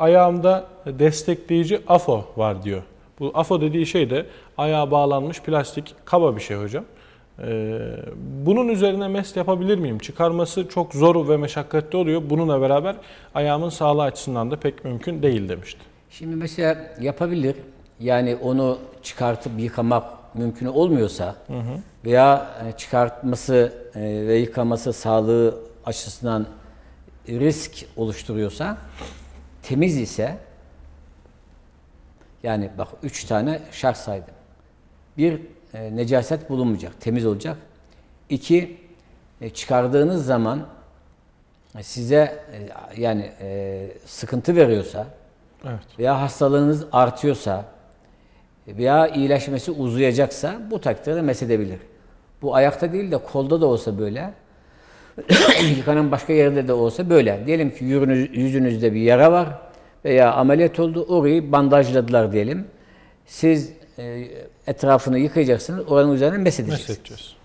ayağımda destekleyici AFO var diyor. Bu AFO dediği şey de ayağa bağlanmış plastik kaba bir şey hocam. Ee, bunun üzerine mest yapabilir miyim? Çıkarması çok zor ve meşakkatli oluyor. Bununla beraber ayağımın sağlığı açısından da pek mümkün değil demişti. Şimdi mesela yapabilir. Yani onu çıkartıp yıkamak mümkün olmuyorsa veya e, çıkartması e, ve yıkaması sağlığı açısından risk oluşturuyorsa temiz ise yani bak üç tane şart saydım. Bir, e, necaset bulunmayacak, temiz olacak. İki, e, çıkardığınız zaman e, size e, yani e, sıkıntı veriyorsa Evet. veya hastalığınız artıyorsa veya iyileşmesi uzayacaksa bu takdirde mesedebilir. Bu ayakta değil de kolda da olsa böyle. Yıkanan başka yerde de olsa böyle. Diyelim ki yüzünüz- yüzünüzde bir yara var veya ameliyat oldu. Orayı bandajladılar diyelim. Siz e, etrafını yıkayacaksınız. Oranın üzerine mesedeceksiniz. Mesedeceğiz.